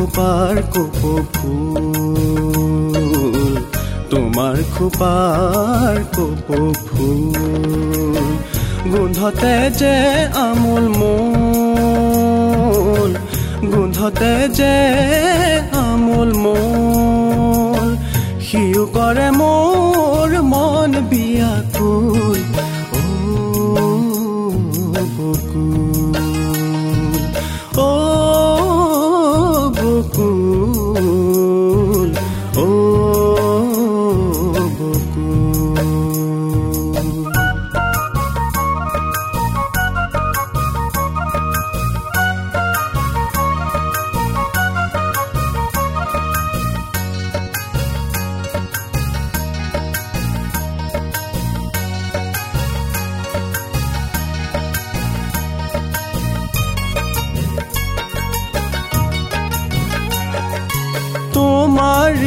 তোমার খোপার কোপ ফুল তোমার খোপার কোপ ফুল গোন্ধতে যে আমোল মোল গোন্ধতে যে আমোল মোল সিও কৰে মোৰ মন বিয়াকুল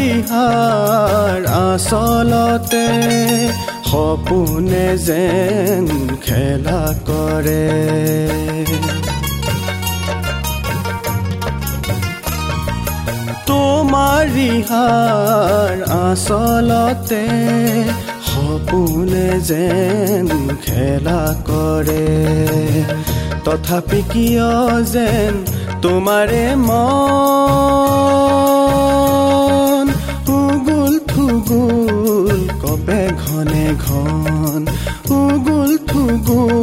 ৰিহাৰ আচলতে সপোনে যেন খেলা কৰে। তোমাৰ ৰিহাৰ আচলতে সপোনে যেন খেলা কৰে। তথাপি কিয় যেন তোমাৰে মন থুগুল কপে ঘনে ঘন উগুল থুগুল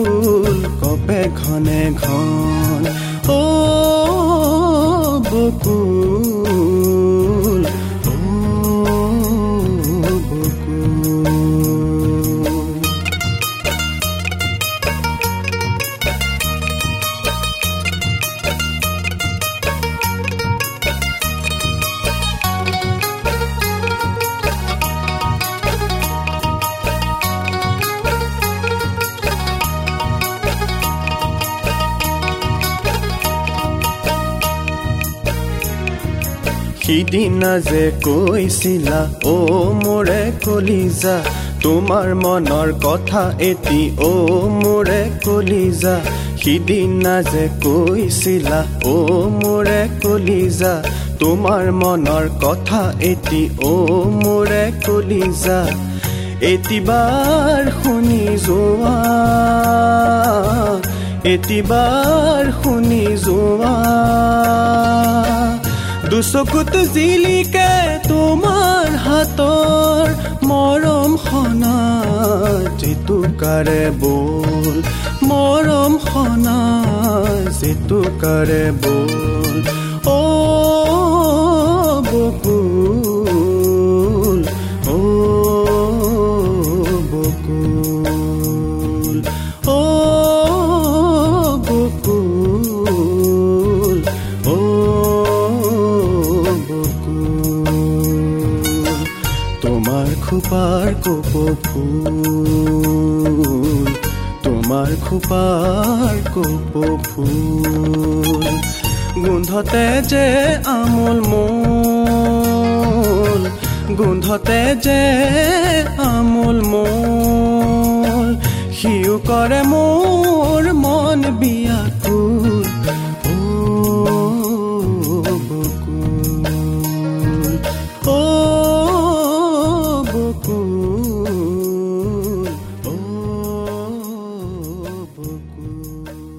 সিদিনা যে কৈছিলা অ মোৰে কলিজা তোমাৰ মনৰ কথা এটি অ মোৰে কলিজা সিদিনা যে কৈছিলা অ মোৰে কলিজা তোমাৰ মনৰ কথা এটি অ মোৰে কলিজা এটিবাৰ শুনি যোৱা এটিবাৰ শুনি যোৱা দুচকুত জিলিকে তোমাৰ হাতৰ মৰম সনা জেতুকাৰে বল মৰম সনা জেতুকাৰে বল। খোপাৰ ফুল তোমাৰ খোপাৰ ফুল গোন্ধতে যে আমোল মোল গোন্ধতে যে আমোল মোল সিও কৰে মোৰ মন বিয়াকু aku